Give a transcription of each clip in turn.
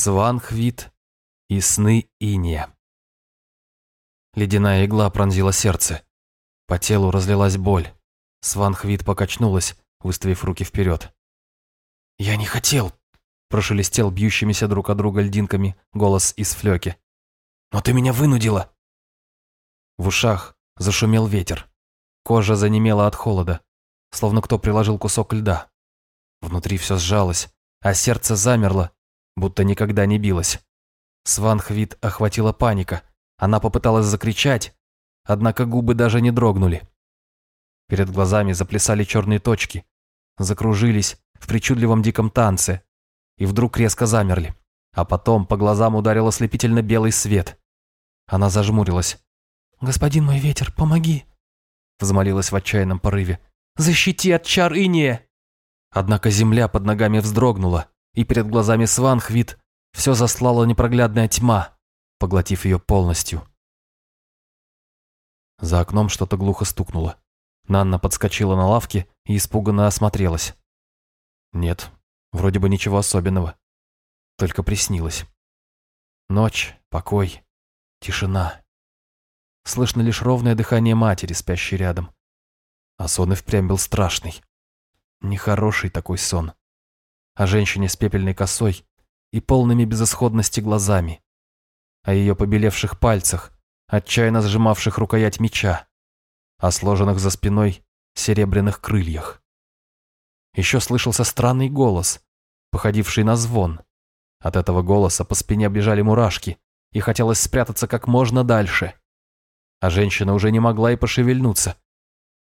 Сванхвит и сны Иния. Ледяная игла пронзила сердце. По телу разлилась боль. Сванхвит покачнулась, выставив руки вперед. «Я не хотел», – прошелестел бьющимися друг от друга льдинками голос из флёки. «Но ты меня вынудила!» В ушах зашумел ветер. Кожа занемела от холода, словно кто приложил кусок льда. Внутри все сжалось, а сердце замерло, будто никогда не билось. Сванхвит охватила паника. Она попыталась закричать, однако губы даже не дрогнули. Перед глазами заплясали черные точки, закружились в причудливом диком танце и вдруг резко замерли. А потом по глазам ударил ослепительно белый свет. Она зажмурилась. «Господин мой ветер, помоги!» Взмолилась в отчаянном порыве. «Защити от чар иния!» Однако земля под ногами вздрогнула, и перед глазами Сванхвит все заслала непроглядная тьма, поглотив ее полностью. За окном что-то глухо стукнуло. Нанна подскочила на лавке и испуганно осмотрелась. Нет, вроде бы ничего особенного. Только приснилось. Ночь, покой, тишина. Слышно лишь ровное дыхание матери, спящей рядом. А сон и впрямь был страшный. Нехороший такой сон о женщине с пепельной косой и полными безысходности глазами, о ее побелевших пальцах, отчаянно сжимавших рукоять меча, о сложенных за спиной серебряных крыльях. Еще слышался странный голос, походивший на звон. От этого голоса по спине бежали мурашки, и хотелось спрятаться как можно дальше. А женщина уже не могла и пошевельнуться.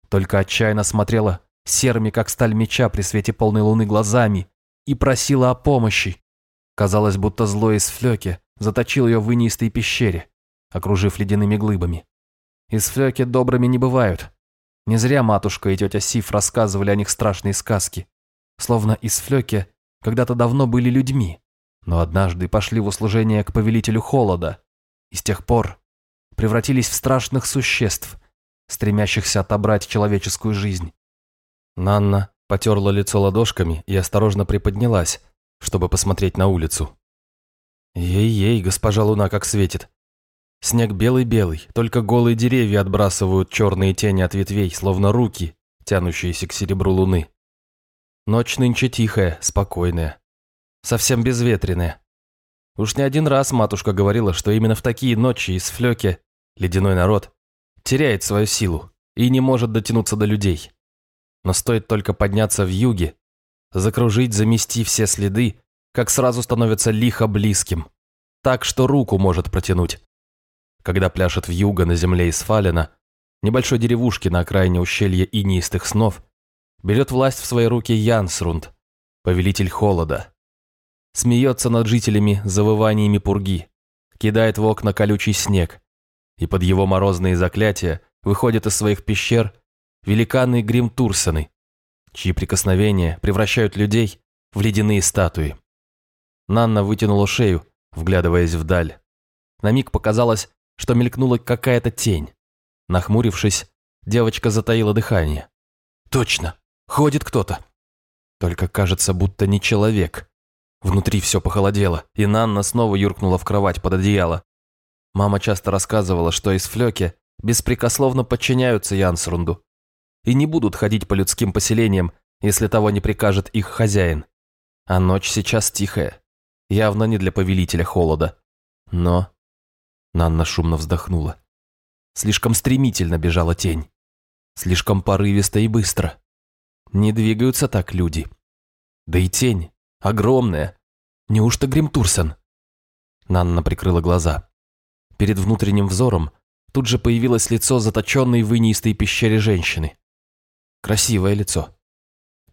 Только отчаянно смотрела серыми, как сталь меча при свете полной луны глазами, и просила о помощи. Казалось, будто злой из флёки заточил ее в инистой пещере, окружив ледяными глыбами. Из флёки добрыми не бывают. Не зря матушка и тетя Сиф рассказывали о них страшные сказки. Словно из флёки когда-то давно были людьми, но однажды пошли в услужение к повелителю холода и с тех пор превратились в страшных существ, стремящихся отобрать человеческую жизнь. Нанна Потерла лицо ладошками и осторожно приподнялась, чтобы посмотреть на улицу. Ей-ей, госпожа Луна как светит. Снег белый-белый, только голые деревья отбрасывают черные тени от ветвей, словно руки, тянущиеся к серебру луны. Ночь нынче тихая, спокойная. Совсем безветренная. Уж не один раз матушка говорила, что именно в такие ночи из флёки ледяной народ теряет свою силу и не может дотянуться до людей. Но стоит только подняться в юге, закружить, замести все следы, как сразу становится лихо близким. Так, что руку может протянуть. Когда пляшет в юго на земле из Фалена, небольшой деревушки на окраине ущелья инистых снов, берет власть в свои руки Янсрунд, повелитель холода. Смеется над жителями завываниями пурги, кидает в окна колючий снег, и под его морозные заклятия выходит из своих пещер великаны Гримтурсены, чьи прикосновения превращают людей в ледяные статуи. Нанна вытянула шею, вглядываясь вдаль. На миг показалось, что мелькнула какая-то тень. Нахмурившись, девочка затаила дыхание. «Точно! Ходит кто-то!» Только кажется, будто не человек. Внутри все похолодело, и Нанна снова юркнула в кровать под одеяло. Мама часто рассказывала, что из Флёки беспрекословно подчиняются Янсрунду, и не будут ходить по людским поселениям, если того не прикажет их хозяин. А ночь сейчас тихая, явно не для повелителя холода. Но... Нанна шумно вздохнула. Слишком стремительно бежала тень. Слишком порывисто и быстро. Не двигаются так люди. Да и тень. Огромная. Неужто Гримтурсен? Нанна прикрыла глаза. Перед внутренним взором тут же появилось лицо заточенной в инистой пещере женщины. Красивое лицо.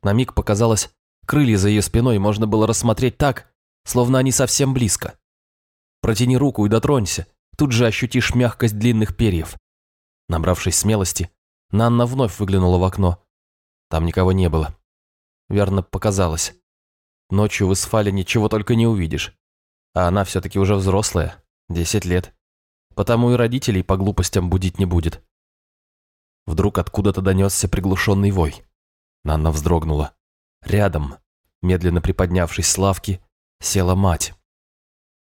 На миг показалось, крылья за ее спиной можно было рассмотреть так, словно они совсем близко. Протяни руку и дотронься, тут же ощутишь мягкость длинных перьев. Набравшись смелости, Нанна вновь выглянула в окно. Там никого не было. Верно показалось. Ночью в Исфале ничего только не увидишь. А она все-таки уже взрослая, десять лет. Потому и родителей по глупостям будить не будет. Вдруг откуда-то донесся приглушенный вой. Нанна вздрогнула. Рядом, медленно приподнявшись с лавки, села мать.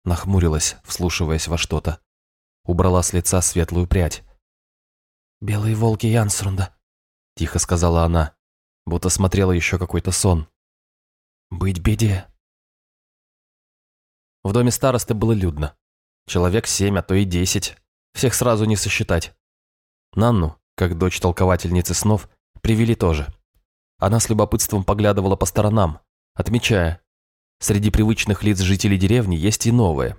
нахмурилась, вслушиваясь во что-то. Убрала с лица светлую прядь. «Белые волки Янсрунда», — тихо сказала она, будто смотрела еще какой-то сон. «Быть беде». В доме старосты было людно. Человек семь, а то и десять. Всех сразу не сосчитать. Нанну, как дочь толковательницы снов, привели тоже. Она с любопытством поглядывала по сторонам, отмечая, среди привычных лиц жителей деревни есть и новые.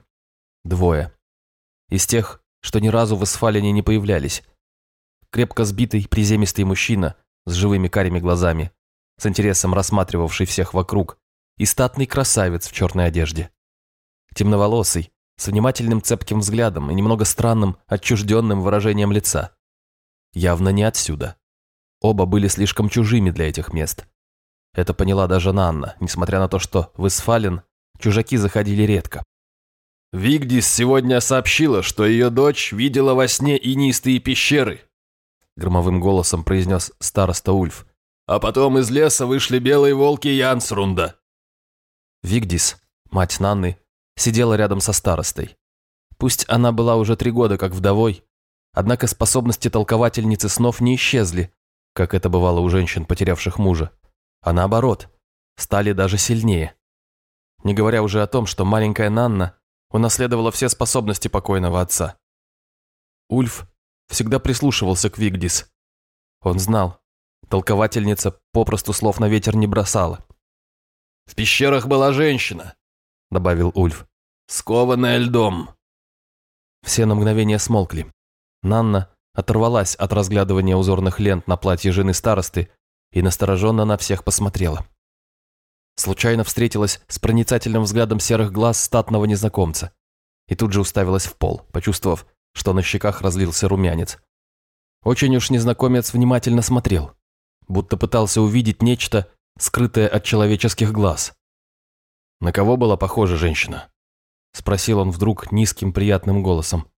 Двое. Из тех, что ни разу в Асфалине не появлялись. Крепко сбитый, приземистый мужчина с живыми карими глазами, с интересом рассматривавший всех вокруг, и статный красавец в черной одежде. Темноволосый, с внимательным цепким взглядом и немного странным, отчужденным выражением лица. Явно не отсюда. Оба были слишком чужими для этих мест. Это поняла даже Нанна, несмотря на то, что в Исфален чужаки заходили редко. «Вигдис сегодня сообщила, что ее дочь видела во сне инистые пещеры», громовым голосом произнес староста Ульф. «А потом из леса вышли белые волки Янсрунда». Вигдис, мать Нанны, сидела рядом со старостой. Пусть она была уже три года как вдовой, однако способности толковательницы снов не исчезли, как это бывало у женщин, потерявших мужа, а наоборот, стали даже сильнее. Не говоря уже о том, что маленькая Нанна унаследовала все способности покойного отца. Ульф всегда прислушивался к Вигдис. Он знал, толковательница попросту слов на ветер не бросала. «В пещерах была женщина», — добавил Ульф, — «скованная льдом». Все на мгновение смолкли. Нанна оторвалась от разглядывания узорных лент на платье жены старосты и настороженно на всех посмотрела. Случайно встретилась с проницательным взглядом серых глаз статного незнакомца и тут же уставилась в пол, почувствовав, что на щеках разлился румянец. Очень уж незнакомец внимательно смотрел, будто пытался увидеть нечто, скрытое от человеческих глаз. «На кого была похожа женщина?» – спросил он вдруг низким приятным голосом.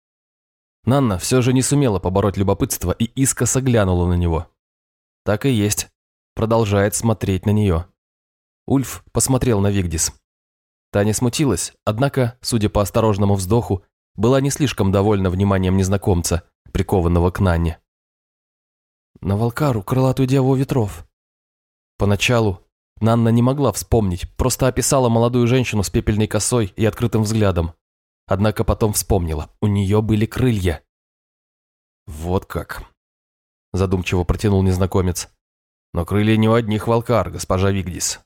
Нанна все же не сумела побороть любопытство и искоса глянула на него. Так и есть. Продолжает смотреть на нее. Ульф посмотрел на Вигдис. Та не смутилась, однако, судя по осторожному вздоху, была не слишком довольна вниманием незнакомца, прикованного к Нанне. «На Волкару, крылатую деву ветров». Поначалу Нанна не могла вспомнить, просто описала молодую женщину с пепельной косой и открытым взглядом. Однако потом вспомнила, у нее были крылья. «Вот как», – задумчиво протянул незнакомец. «Но крылья не у одних волкар, госпожа Вигдис».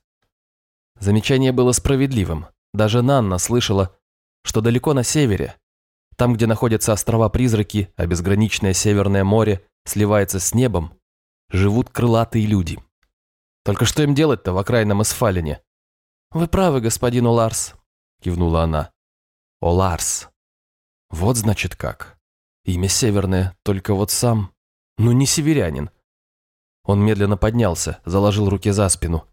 Замечание было справедливым. Даже Нанна слышала, что далеко на севере, там, где находятся острова-призраки, а безграничное Северное море сливается с небом, живут крылатые люди. Только что им делать-то в окраинном Эсфалине? «Вы правы, господин Оларс», – кивнула она. Оларс. Вот значит как. Имя северное, только вот сам... Ну, не северянин. Он медленно поднялся, заложил руки за спину.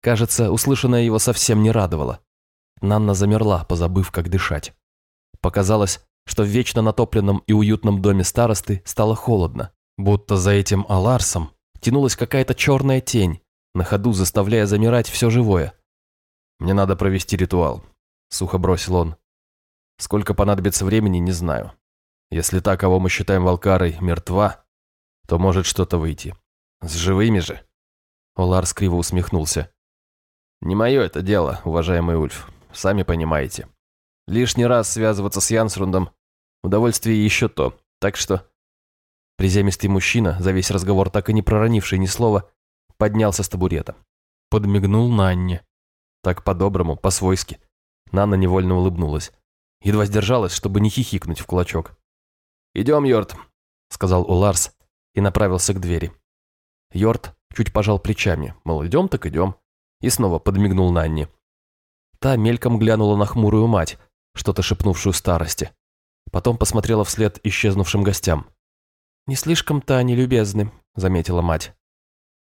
Кажется, услышанное его совсем не радовало. Нанна замерла, позабыв, как дышать. Показалось, что в вечно натопленном и уютном доме старосты стало холодно, будто за этим Аларсом тянулась какая-то черная тень, на ходу заставляя замирать все живое. «Мне надо провести ритуал», — сухо бросил он. «Сколько понадобится времени, не знаю. Если та, кого мы считаем Волкарой, мертва, то может что-то выйти. С живыми же?» Оларс криво усмехнулся. «Не мое это дело, уважаемый Ульф, сами понимаете. Лишний раз связываться с Янсрундом Удовольствие еще то. Так что... Приземистый мужчина, за весь разговор так и не проронивший ни слова, поднялся с табурета. Подмигнул Нанне. Так по-доброму, по-свойски. Нанна невольно улыбнулась. Едва сдержалась, чтобы не хихикнуть в кулачок. «Идем, Йорт», — сказал Уларс и направился к двери. Йорт чуть пожал плечами, мол, идем так идем, и снова подмигнул Нанне. Та мельком глянула на хмурую мать, что-то шепнувшую старости. Потом посмотрела вслед исчезнувшим гостям. «Не слишком-то они любезны», — заметила мать.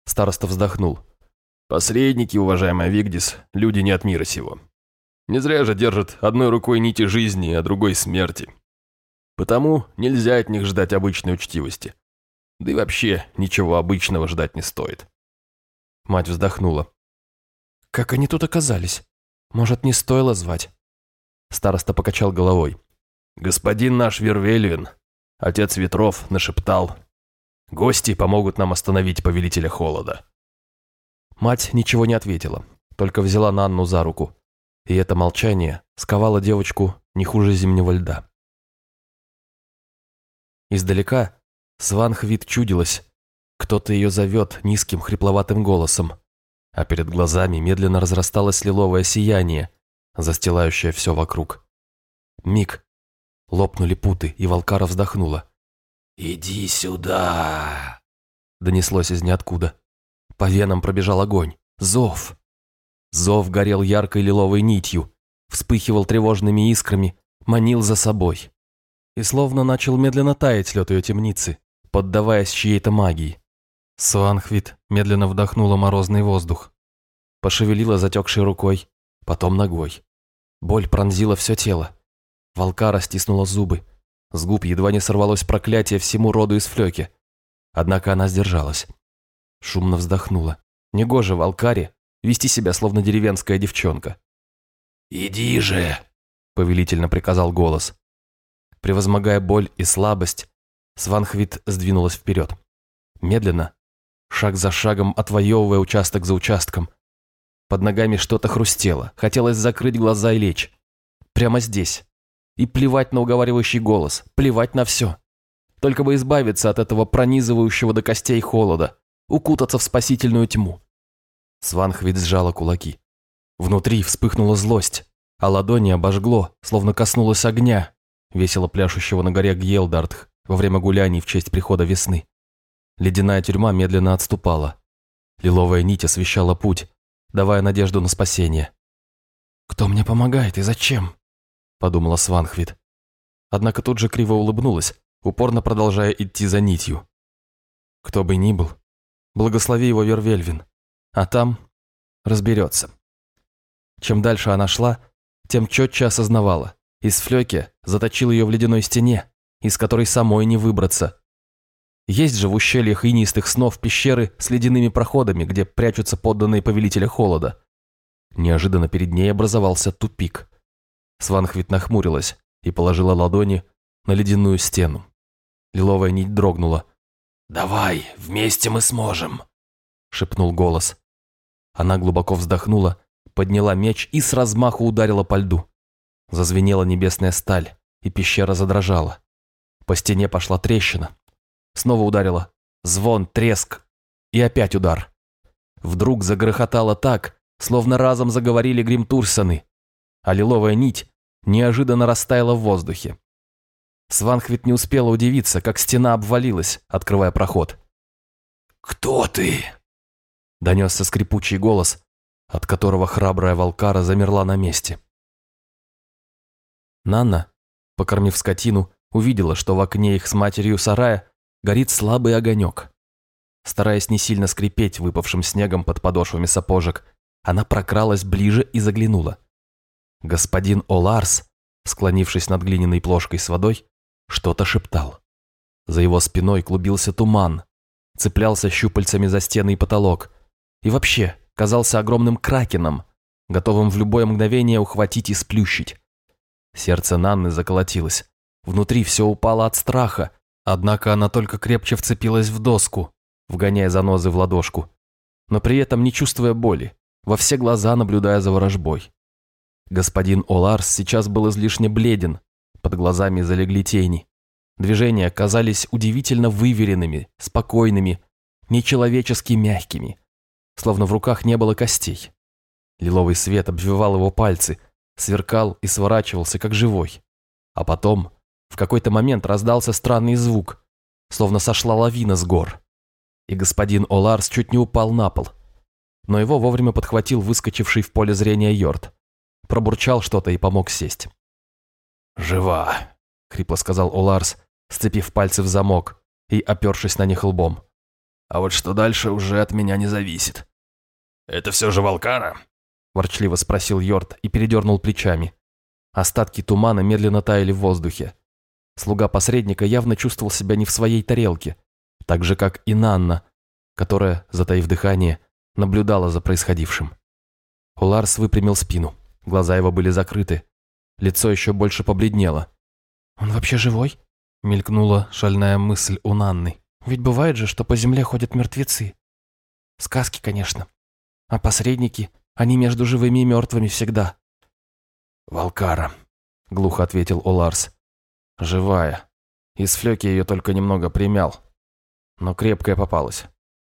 Староста вздохнул. «Посредники, уважаемая Вигдис, люди не от мира сего. Не зря же держат одной рукой нити жизни, а другой смерти. Потому нельзя от них ждать обычной учтивости. Да и вообще ничего обычного ждать не стоит». Мать вздохнула. «Как они тут оказались? Может, не стоило звать?» Староста покачал головой. Господин наш Вервельвин, отец ветров, нашептал. Гости помогут нам остановить повелителя холода. Мать ничего не ответила, только взяла Нанну за руку. И это молчание сковало девочку не хуже зимнего льда. Издалека Сванхвит чудилась. Кто-то ее зовет низким хрипловатым голосом, а перед глазами медленно разрасталось лиловое сияние, застилающее все вокруг. Миг. Лопнули путы, и Волкара вздохнула. «Иди сюда!» Донеслось из ниоткуда. По венам пробежал огонь. Зов. Зов горел яркой лиловой нитью, вспыхивал тревожными искрами, манил за собой. И словно начал медленно таять лед ее темницы, поддаваясь чьей-то магии. Суанхвит медленно вдохнула морозный воздух. Пошевелила затекшей рукой, потом ногой. Боль пронзила все тело. Волка растиснула зубы. С губ едва не сорвалось проклятие всему роду из флёки. Однако она сдержалась. Шумно вздохнула. Негоже Волкаре вести себя, словно деревенская девчонка. «Иди же!» – повелительно приказал голос. Превозмогая боль и слабость, Сванхвит сдвинулась вперед. Медленно, шаг за шагом отвоевывая участок за участком. Под ногами что-то хрустело, хотелось закрыть глаза и лечь. Прямо здесь. И плевать на уговаривающий голос, плевать на все. Только бы избавиться от этого пронизывающего до костей холода, укутаться в спасительную тьму. Сванхвит сжала кулаки. Внутри вспыхнула злость, а ладони обожгло, словно коснулось огня, весело пляшущего на горе Гьелдартх во время гуляний в честь прихода весны. Ледяная тюрьма медленно отступала. Лиловая нить освещала путь, давая надежду на спасение. «Кто мне помогает и зачем?» – подумала Сванхвит. Однако тут же криво улыбнулась, упорно продолжая идти за нитью. Кто бы ни был, благослови его Вервельвин, а там разберется. Чем дальше она шла, тем четче осознавала. Из флёки заточил ее в ледяной стене, из которой самой не выбраться. Есть же в ущельях инистых снов пещеры с ледяными проходами, где прячутся подданные повелителя холода. Неожиданно перед ней образовался тупик. Сванхвит нахмурилась и положила ладони на ледяную стену. Лиловая нить дрогнула. «Давай, вместе мы сможем», — шепнул голос. Она глубоко вздохнула, подняла меч и с размаху ударила по льду. Зазвенела небесная сталь, и пещера задрожала. По стене пошла трещина. Снова ударила. Звон, треск. И опять удар. Вдруг загрохотало так, словно разом заговорили гримтурсоны, а лиловая нить неожиданно растаяла в воздухе. Сванхвит не успела удивиться, как стена обвалилась, открывая проход. «Кто ты?» Донесся скрипучий голос, от которого храбрая волкара замерла на месте. Нанна, покормив скотину, увидела, что в окне их с матерью сарая горит слабый огонек. Стараясь не сильно скрипеть выпавшим снегом под подошвами сапожек, она прокралась ближе и заглянула. Господин Оларс, склонившись над глиняной плошкой с водой, что-то шептал. За его спиной клубился туман, цеплялся щупальцами за стены и потолок, и вообще казался огромным кракеном, готовым в любое мгновение ухватить и сплющить. Сердце Нанны заколотилось. Внутри все упало от страха, однако она только крепче вцепилась в доску, вгоняя занозы в ладошку, но при этом не чувствуя боли, во все глаза наблюдая за ворожбой. Господин Оларс сейчас был излишне бледен, под глазами залегли тени. Движения казались удивительно выверенными, спокойными, нечеловечески мягкими словно в руках не было костей. Лиловый свет обвивал его пальцы, сверкал и сворачивался, как живой. А потом, в какой-то момент раздался странный звук, словно сошла лавина с гор. И господин Оларс чуть не упал на пол. Но его вовремя подхватил выскочивший в поле зрения Йорд. Пробурчал что-то и помог сесть. «Жива», — хрипло сказал Оларс, сцепив пальцы в замок и опершись на них лбом. А вот что дальше уже от меня не зависит. «Это все же Волкара?» – ворчливо спросил Йорд и передернул плечами. Остатки тумана медленно таяли в воздухе. Слуга посредника явно чувствовал себя не в своей тарелке, так же, как и Нанна, которая, затаив дыхание, наблюдала за происходившим. Уларс выпрямил спину, глаза его были закрыты. Лицо еще больше побледнело. «Он вообще живой?» — мелькнула шальная мысль у Нанны. «Ведь бывает же, что по земле ходят мертвецы. Сказки, конечно. А посредники, они между живыми и мертвыми всегда». «Волкара», — глухо ответил Оларс. «Живая. Из флёки ее только немного примял. Но крепкая попалась.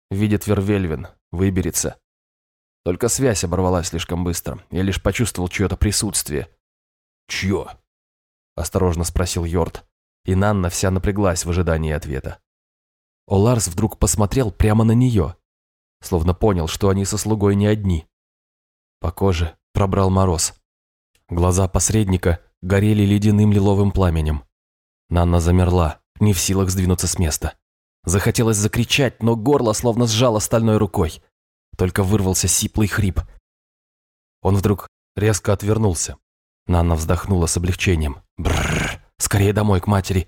Видит Вервельвин, выберется. Только связь оборвалась слишком быстро. Я лишь почувствовал чье-то присутствие. «Чье?» – осторожно спросил Йорд. И Нанна вся напряглась в ожидании ответа. Оларс вдруг посмотрел прямо на нее, словно понял, что они со слугой не одни. По коже пробрал мороз. Глаза посредника горели ледяным лиловым пламенем. Нанна замерла, не в силах сдвинуться с места. Захотелось закричать, но горло словно сжало стальной рукой. Только вырвался сиплый хрип. Он вдруг резко отвернулся. Нанна вздохнула с облегчением. Бррр, скорее домой к матери.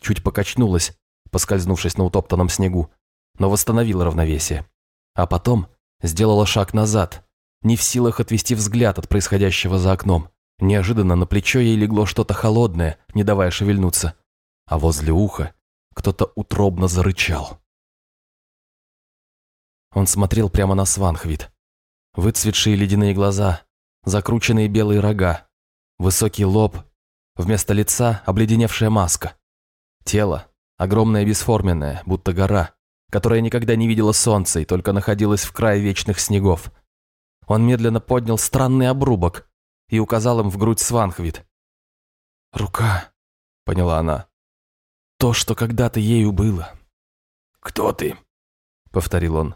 Чуть покачнулась, поскользнувшись на утоптанном снегу, но восстановила равновесие. А потом сделала шаг назад, не в силах отвести взгляд от происходящего за окном. Неожиданно на плечо ей легло что-то холодное, не давая шевельнуться. А возле уха кто-то утробно зарычал. Он смотрел прямо на Сванхвит. Выцветшие ледяные глаза, закрученные белые рога, высокий лоб, вместо лица обледеневшая маска. Тело, огромное бесформенное, будто гора, которая никогда не видела солнца и только находилась в крае вечных снегов. Он медленно поднял странный обрубок и указал им в грудь Сванхвит. «Рука», — поняла она. То, что когда-то ею было. «Кто ты?» — повторил он.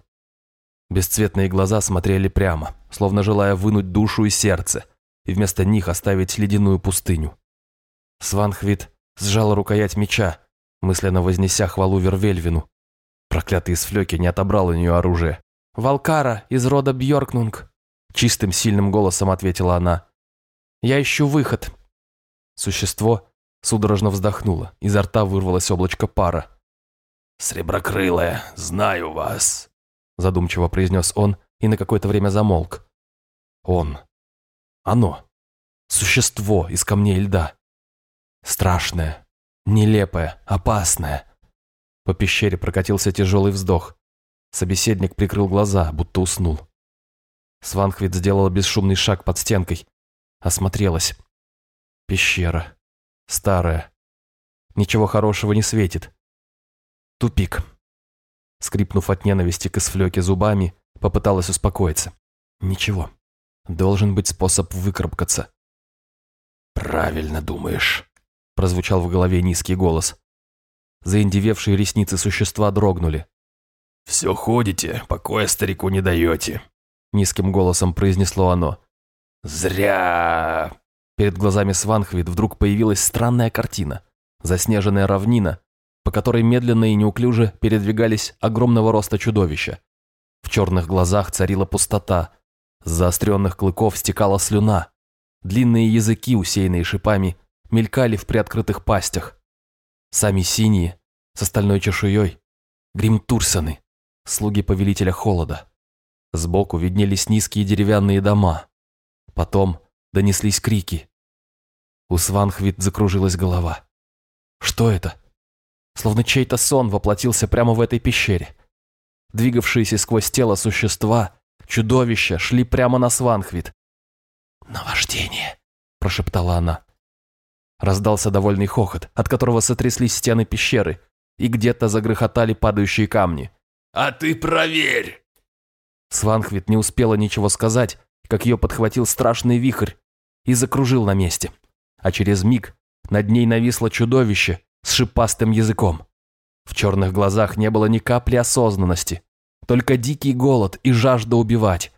Бесцветные глаза смотрели прямо, словно желая вынуть душу и сердце, и вместо них оставить ледяную пустыню. Сванхвит сжал рукоять меча, мысленно вознеся хвалу Вервельвину. Проклятый из флёки не отобрал у нее оружие. «Валкара из рода Бьоркнунг», — чистым сильным голосом ответила она. «Я ищу выход». Существо Судорожно вздохнула, изо рта вырвалось облачко пара. «Среброкрылая, знаю вас», – задумчиво произнес он и на какое-то время замолк. Он. Оно. Существо из камней льда. Страшное, нелепое, опасное. По пещере прокатился тяжелый вздох. Собеседник прикрыл глаза, будто уснул. Сванхвит сделала бесшумный шаг под стенкой. Осмотрелась. Пещера. Старая. Ничего хорошего не светит. Тупик. Скрипнув от ненависти к Исфлёке зубами, попыталась успокоиться. Ничего. Должен быть способ выкарабкаться. «Правильно думаешь», – прозвучал в голове низкий голос. Заиндевевшие ресницы существа дрогнули. «Все ходите, покоя старику не даете», – низким голосом произнесло оно. «Зря Перед глазами Сванхвит вдруг появилась странная картина. Заснеженная равнина, по которой медленно и неуклюже передвигались огромного роста чудовища. В черных глазах царила пустота, с заостренных клыков стекала слюна. Длинные языки, усеянные шипами, мелькали в приоткрытых пастях. Сами синие, с остальной чешуей, гримтурсаны, слуги повелителя холода. Сбоку виднелись низкие деревянные дома. Потом донеслись крики. У Сванхвит закружилась голова. Что это? Словно чей-то сон воплотился прямо в этой пещере. Двигавшиеся сквозь тело существа, чудовища, шли прямо на Сванхвит. «Наваждение», – прошептала она. Раздался довольный хохот, от которого сотряслись стены пещеры, и где-то загрохотали падающие камни. «А ты проверь!» Сванхвит не успела ничего сказать, как ее подхватил страшный вихрь и закружил на месте. А через миг над ней нависло чудовище с шипастым языком. В черных глазах не было ни капли осознанности, только дикий голод и жажда убивать.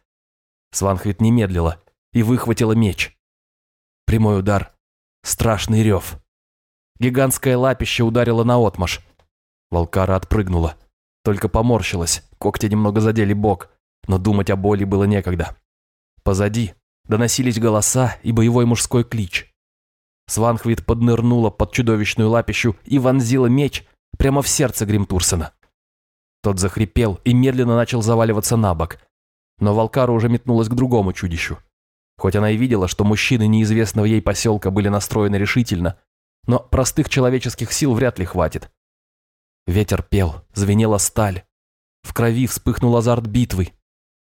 Сванхвит не медлила и выхватила меч. Прямой удар, страшный рев. Гигантское лапище ударило наотмашь. Волкара отпрыгнула, только поморщилась, когти немного задели бок, но думать о боли было некогда. Позади доносились голоса и боевой мужской клич. Сванхвит поднырнула под чудовищную лапищу и вонзила меч прямо в сердце Гримтурсона. Тот захрипел и медленно начал заваливаться на бок, но Волкара уже метнулась к другому чудищу. Хоть она и видела, что мужчины неизвестного ей поселка были настроены решительно, но простых человеческих сил вряд ли хватит. Ветер пел, звенела сталь. В крови вспыхнул азарт битвы.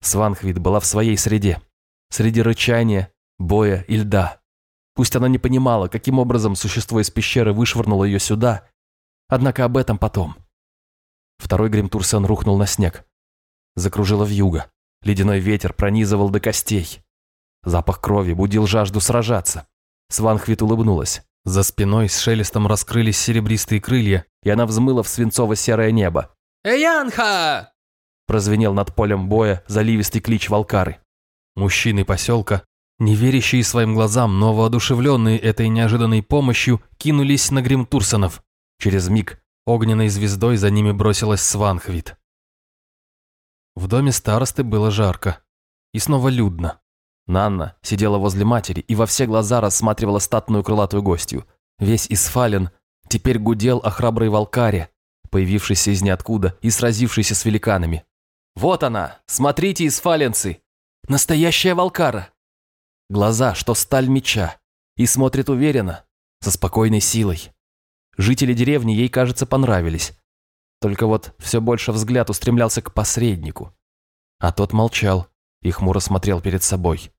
Сванхвит была в своей среде. Среди рычания, боя и льда. Пусть она не понимала, каким образом существо из пещеры вышвырнуло ее сюда, однако об этом потом. Второй Гримтурсен рухнул на снег. Закружила вьюга. Ледяной ветер пронизывал до костей. Запах крови будил жажду сражаться. Сванхвит улыбнулась. За спиной с шелестом раскрылись серебристые крылья, и она взмыла в свинцово-серое небо. «Эянха!» прозвенел над полем боя заливистый клич Волкары. Мужчины поселка, не верящие своим глазам, но воодушевленные этой неожиданной помощью, кинулись на Гримтурсонов. Через миг огненной звездой за ними бросилась Сванхвит. В доме старосты было жарко. И снова людно. Нанна сидела возле матери и во все глаза рассматривала статную крылатую гостью. Весь Исфален теперь гудел о храброй волкаре, появившейся из ниоткуда и сразившейся с великанами. «Вот она! Смотрите, Исфаленцы! Настоящая волкара!» Глаза, что сталь меча, и смотрит уверенно, со спокойной силой. Жители деревни ей, кажется, понравились. Только вот все больше взгляд устремлялся к посреднику. А тот молчал и хмуро смотрел перед собой.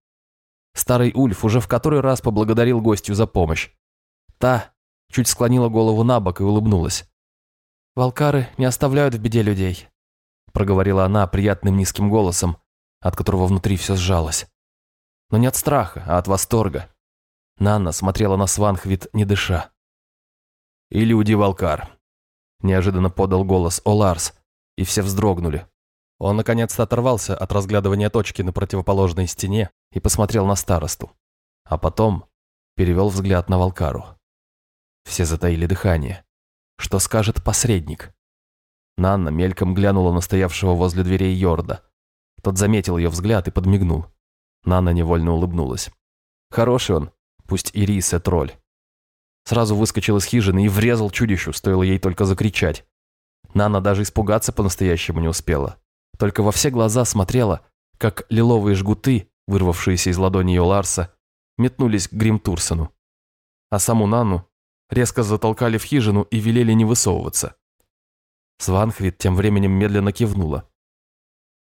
Старый Ульф уже в который раз поблагодарил гостью за помощь. Та чуть склонила голову на бок и улыбнулась. «Волкары не оставляют в беде людей», – проговорила она приятным низким голосом, от которого внутри все сжалось. Но не от страха, а от восторга. Нанна смотрела на Сванхвит, не дыша. «И люди, Волкар», – неожиданно подал голос Оларс, и все вздрогнули. Он наконец-то оторвался от разглядывания точки на противоположной стене и посмотрел на старосту. А потом перевел взгляд на Волкару. Все затаили дыхание. Что скажет посредник? Нанна мельком глянула на стоявшего возле дверей Йорда. Тот заметил ее взгляд и подмигнул. Нанна невольно улыбнулась. Хороший он, пусть и рис, и тролль. Сразу выскочил из хижины и врезал чудищу, стоило ей только закричать. Нанна даже испугаться по-настоящему не успела. Только во все глаза смотрела, как лиловые жгуты вырвавшиеся из ладони ее Ларса, метнулись к Гримтурсону. А саму Нану резко затолкали в хижину и велели не высовываться. Сванхвит тем временем медленно кивнула.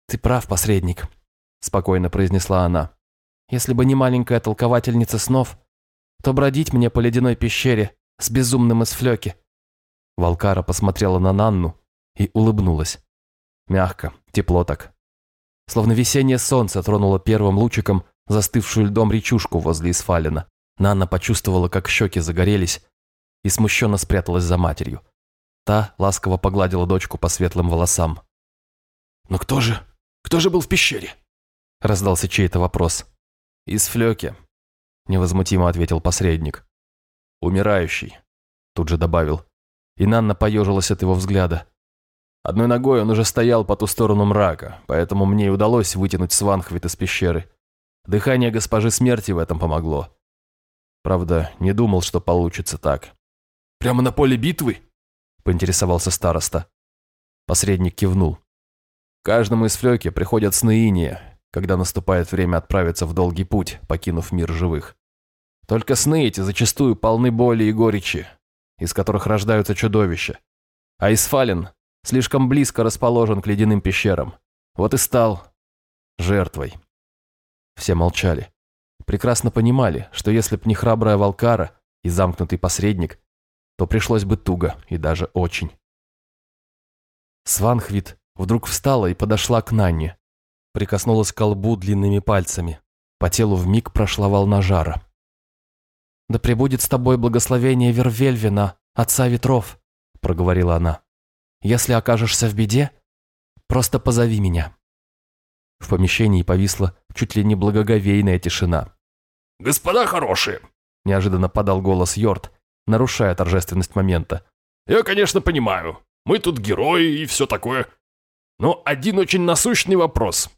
«Ты прав, посредник», – спокойно произнесла она. «Если бы не маленькая толковательница снов, то бродить мне по ледяной пещере с безумным из флёки». Волкара посмотрела на Нанну и улыбнулась. Мягко, тепло так. Словно весеннее солнце тронуло первым лучиком застывшую льдом речушку возле Исфалина. Нанна почувствовала, как щеки загорелись, и смущенно спряталась за матерью. Та ласково погладила дочку по светлым волосам. «Но кто же? Кто же был в пещере?» Раздался чей-то вопрос. «Из флёки», — невозмутимо ответил посредник. «Умирающий», — тут же добавил. И Нанна поежилась от его взгляда. Одной ногой он уже стоял по ту сторону мрака, поэтому мне и удалось вытянуть Сванхвит из пещеры. Дыхание госпожи смерти в этом помогло. Правда, не думал, что получится так. «Прямо на поле битвы?» – поинтересовался староста. Посредник кивнул. Каждому из флёки приходят сны иния, когда наступает время отправиться в долгий путь, покинув мир живых. Только сны эти зачастую полны боли и горечи, из которых рождаются чудовища. А Исфален слишком близко расположен к ледяным пещерам. Вот и стал жертвой. Все молчали. Прекрасно понимали, что если б не храбрая волкара и замкнутый посредник, то пришлось бы туго и даже очень. Сванхвит вдруг встала и подошла к Нанне. Прикоснулась к колбу длинными пальцами. По телу вмиг прошла волна жара. «Да пребудет с тобой благословение Вервельвина, отца ветров», — проговорила она. Если окажешься в беде, просто позови меня». В помещении повисла чуть ли не благоговейная тишина. «Господа хорошие!» – неожиданно подал голос Йорд, нарушая торжественность момента. «Я, конечно, понимаю. Мы тут герои и все такое. Но один очень насущный вопрос.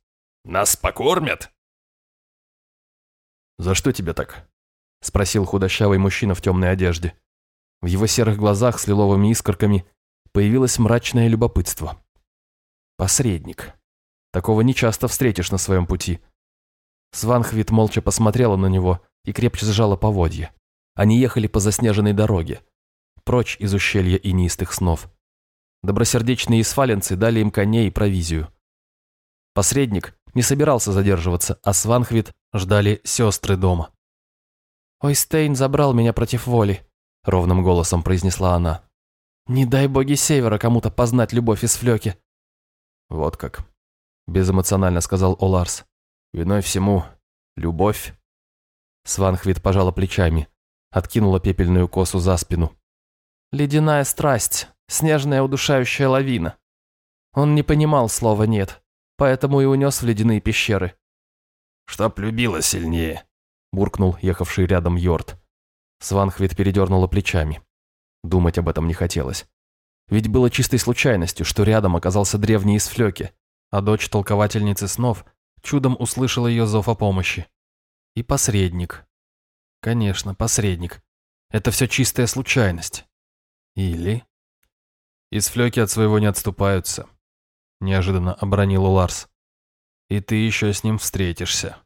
Нас покормят?» «За что тебе так?» – спросил худощавый мужчина в темной одежде. В его серых глазах с лиловыми искорками появилось мрачное любопытство. Посредник. Такого не часто встретишь на своем пути. Сванхвит молча посмотрела на него и крепче сжала поводья. Они ехали по заснеженной дороге, прочь из ущелья инистых снов. Добросердечные исфаленцы дали им коней и провизию. Посредник не собирался задерживаться, а Сванхвит ждали сестры дома. «Ойстейн забрал меня против воли», — ровным голосом произнесла она. «Не дай боги севера кому-то познать любовь из флёки». «Вот как», — безэмоционально сказал Оларс. «Виной всему любовь». Сванхвит пожала плечами, откинула пепельную косу за спину. «Ледяная страсть, снежная удушающая лавина». Он не понимал слова «нет», поэтому и унес в ледяные пещеры. «Чтоб любила сильнее», буркнул ехавший рядом Йорд. Сванхвит передернула плечами. Думать об этом не хотелось. Ведь было чистой случайностью, что рядом оказался древний из Флёки, а дочь толковательницы снов чудом услышала ее зов о помощи. И посредник. Конечно, посредник. Это все чистая случайность. Или... Из Флёки от своего не отступаются. Неожиданно обронил Ларс. И ты еще с ним встретишься.